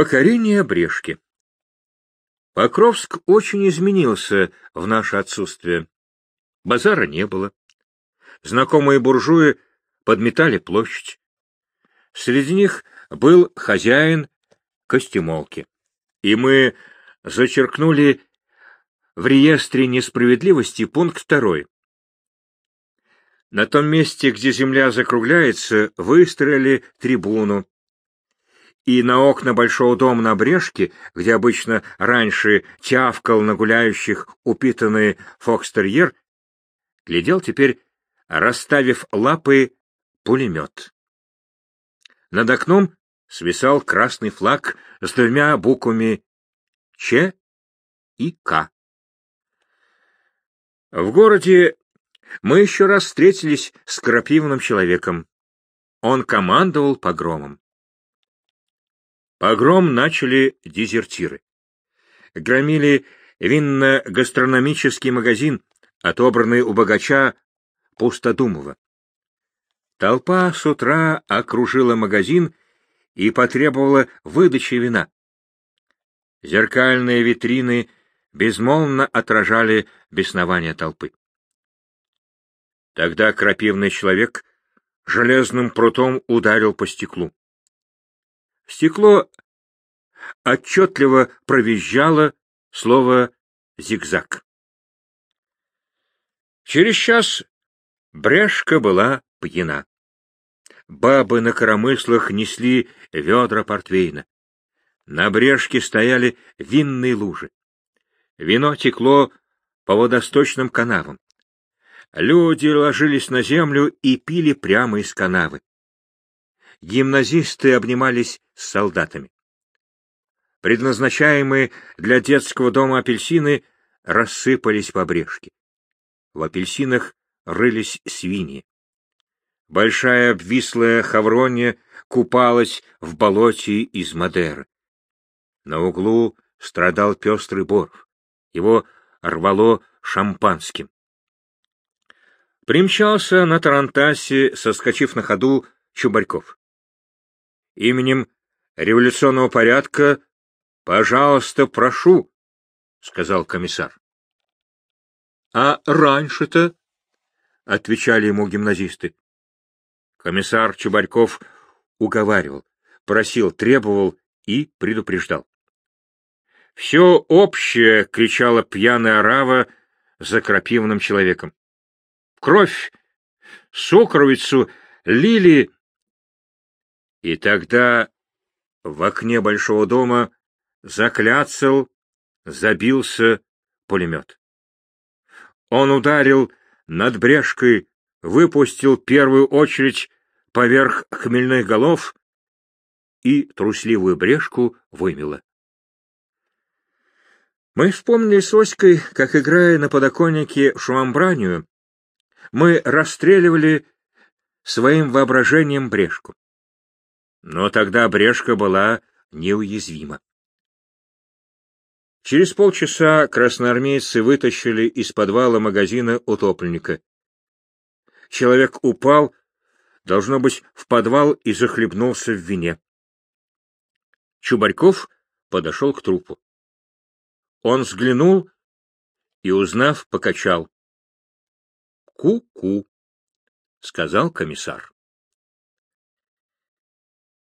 Покорение Брешки Покровск очень изменился в наше отсутствие. Базара не было. Знакомые буржуи подметали площадь. Среди них был хозяин костюмолки. И мы зачеркнули в реестре несправедливости пункт второй. На том месте, где земля закругляется, выстроили трибуну. И на окна большого дома на Брешке, где обычно раньше тявкал на гуляющих упитанный фокстерьер, глядел теперь, расставив лапы, пулемет. Над окном свисал красный флаг с двумя буквами Ч и К. В городе мы еще раз встретились с крапивным человеком. Он командовал погромом. Погром начали дезертиры. Громили винно-гастрономический магазин, отобранный у богача Пустодумова. Толпа с утра окружила магазин и потребовала выдачи вина. Зеркальные витрины безмолвно отражали беснование толпы. Тогда крапивный человек железным прутом ударил по стеклу. Стекло отчетливо провизжало слово «зигзаг». Через час Брешка была пьяна. Бабы на коромыслах несли ведра портвейна. На брешке стояли винные лужи. Вино текло по водосточным канавам. Люди ложились на землю и пили прямо из канавы. Гимназисты обнимались с солдатами. Предназначаемые для детского дома апельсины рассыпались по брешке. В апельсинах рылись свиньи. Большая обвислая хавронья купалась в болоте из Мадеры. На углу страдал пестрый боров. Его рвало шампанским. Примчался на Тарантасе, соскочив на ходу, Чубарьков. Именем революционного порядка, пожалуйста, прошу, — сказал комиссар. — А раньше-то? — отвечали ему гимназисты. Комиссар Чубарьков уговаривал, просил, требовал и предупреждал. «Все общее!» — кричала пьяная орава за крапивным человеком кровь, сокровицу лили. И тогда в окне большого дома закляцал, забился пулемет. Он ударил над брешкой, выпустил первую очередь поверх хмельных голов и трусливую брешку вымело. Мы вспомнили с Оськой, как, играя на подоконнике шуамбранию, мы расстреливали своим воображением брешку. Но тогда брешка была неуязвима. Через полчаса красноармейцы вытащили из подвала магазина утопленника. Человек упал, должно быть, в подвал и захлебнулся в вине. Чубарьков подошел к трупу. Он взглянул и, узнав, покачал. Ку-ку, — сказал комиссар.